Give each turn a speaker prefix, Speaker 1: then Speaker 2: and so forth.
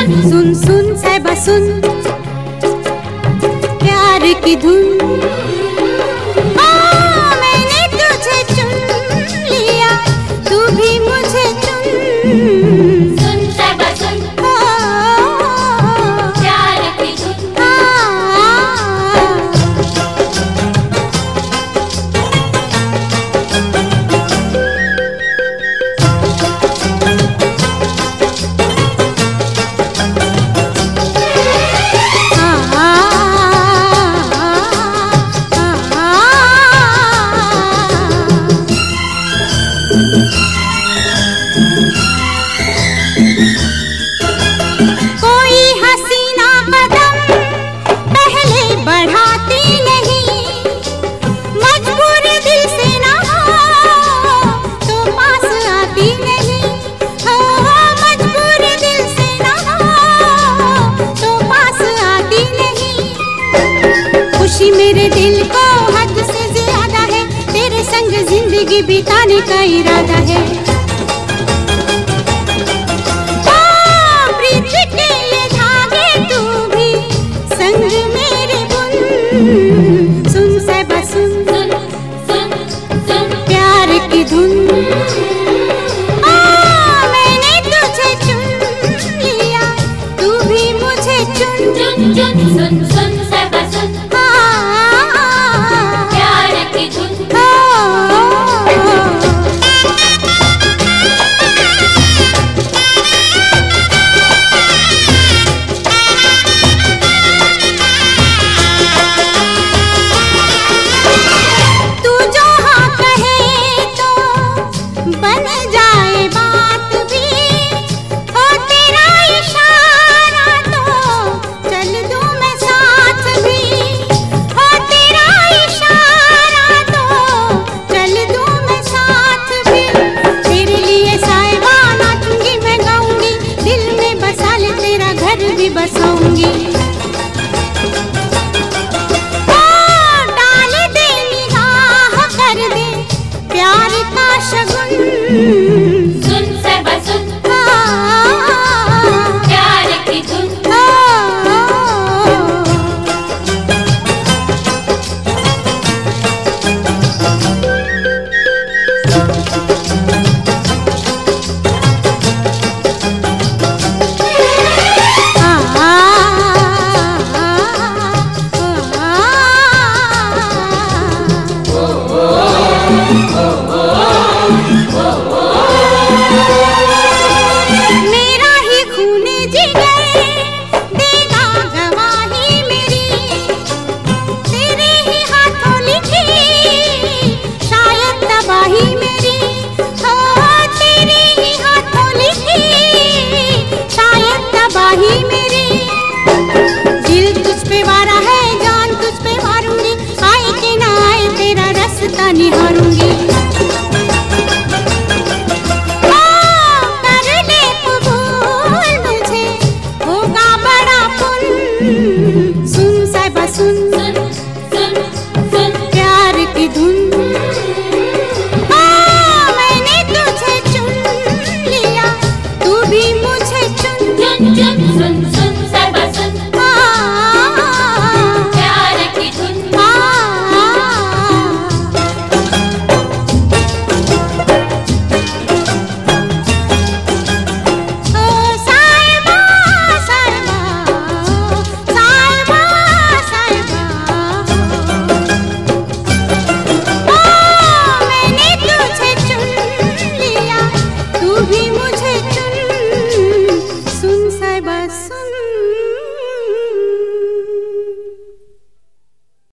Speaker 1: सुन सुन सहबा सुन। प्यार की धुन। दिल को हद से ज़्यादा है। तेरे संग ज़िंदगी बिताने का इरादा है। प्यार का शग